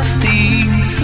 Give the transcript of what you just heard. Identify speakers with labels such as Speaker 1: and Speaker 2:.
Speaker 1: essas things